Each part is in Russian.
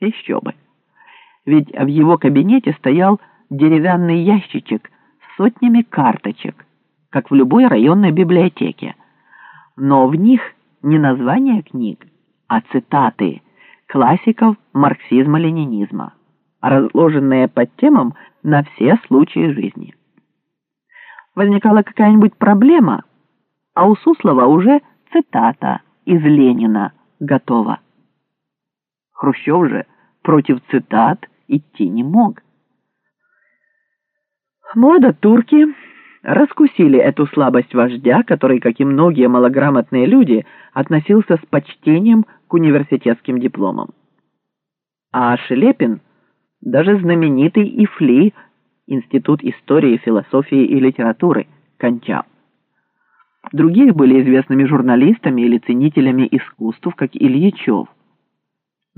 Еще бы. Ведь в его кабинете стоял деревянный ящичек с сотнями карточек, как в любой районной библиотеке. Но в них не названия книг, а цитаты классиков марксизма-ленинизма, разложенные под темам на все случаи жизни. Возникала какая-нибудь проблема, а у Суслова уже цитата из Ленина готова. Хрущев же против цитат идти не мог. Молодотурки раскусили эту слабость вождя, который, как и многие малограмотные люди, относился с почтением к университетским дипломам. А Шелепин, даже знаменитый ИФЛИ, Институт истории, философии и литературы, кончал. Другие были известными журналистами или ценителями искусств, как Ильичев.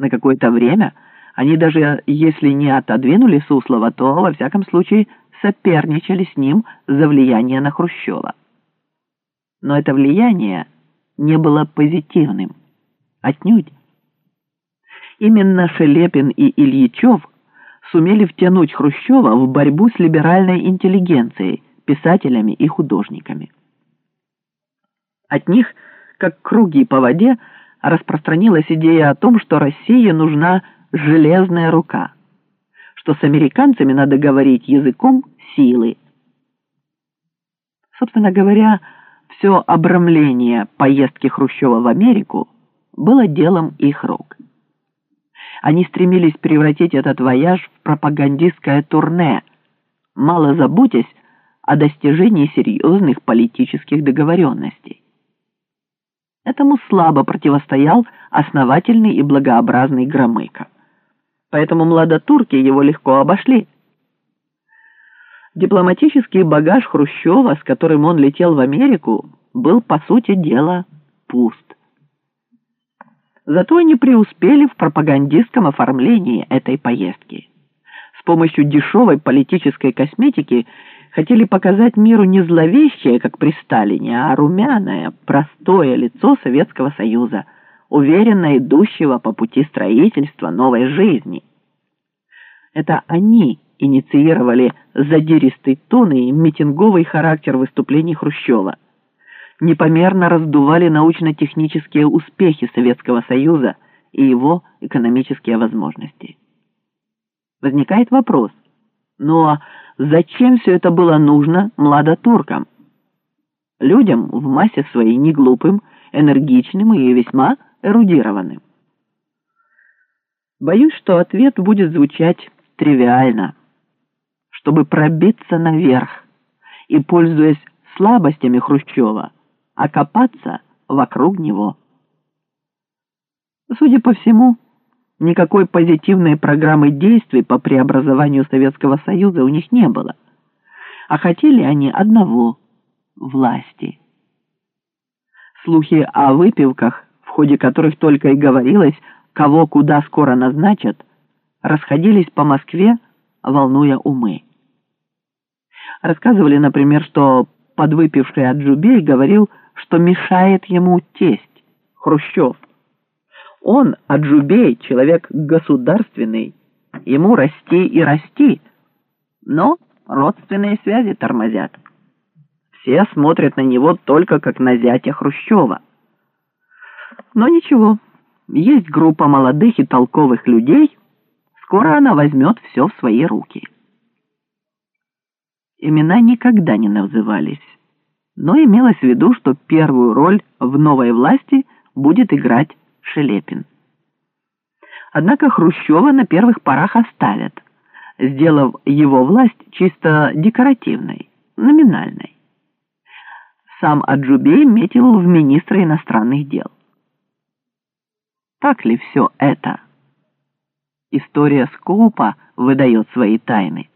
На какое-то время они даже если не отодвинули Суслова, то, во всяком случае, соперничали с ним за влияние на Хрущева. Но это влияние не было позитивным. Отнюдь. Именно Шелепин и Ильичев сумели втянуть Хрущева в борьбу с либеральной интеллигенцией, писателями и художниками. От них, как круги по воде, распространилась идея о том, что России нужна железная рука, что с американцами надо говорить языком силы. Собственно говоря, все обрамление поездки Хрущева в Америку было делом их рук. Они стремились превратить этот вояж в пропагандистское турне, мало заботясь о достижении серьезных политических договоренностей. Этому слабо противостоял основательный и благообразный Громыко. Поэтому младотурки его легко обошли. Дипломатический багаж Хрущева, с которым он летел в Америку, был, по сути дела, пуст. Зато они преуспели в пропагандистском оформлении этой поездки. С помощью дешевой политической косметики хотели показать миру не зловещее, как при Сталине, а румяное, простое лицо Советского Союза, уверенно идущего по пути строительства новой жизни. Это они инициировали задиристый тон и митинговый характер выступлений Хрущева. Непомерно раздували научно-технические успехи Советского Союза и его экономические возможности. Возникает вопрос, а зачем все это было нужно младотуркам? Людям в массе своей неглупым, энергичным и весьма эрудированным. Боюсь, что ответ будет звучать тривиально. Чтобы пробиться наверх и, пользуясь слабостями Хрущева, окопаться вокруг него. Судя по всему, Никакой позитивной программы действий по преобразованию Советского Союза у них не было. А хотели они одного – власти. Слухи о выпивках, в ходе которых только и говорилось, кого куда скоро назначат, расходились по Москве, волнуя умы. Рассказывали, например, что подвыпивший Аджубей говорил, что мешает ему тесть, Хрущев – он, Аджубей, человек государственный, ему расти и расти, но родственные связи тормозят. Все смотрят на него только как на зятя Хрущева. Но ничего, есть группа молодых и толковых людей, скоро она возьмет все в свои руки. Имена никогда не назывались, но имелось в виду, что первую роль в новой власти будет играть Шелепин. Однако Хрущева на первых порах оставят, сделав его власть чисто декоративной, номинальной. Сам Аджубей метил в министра иностранных дел. Так ли все это? История Скоупа выдает свои тайны.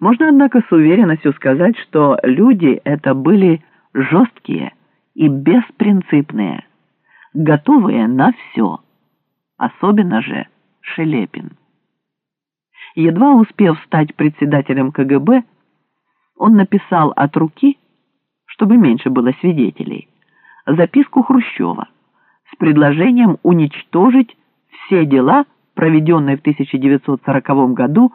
Можно, однако, с уверенностью сказать, что люди это были жесткие и беспринципные готовые на все, особенно же Шелепин. Едва успев стать председателем КГБ, он написал от руки, чтобы меньше было свидетелей, записку Хрущева с предложением уничтожить все дела проведенной в 1940 году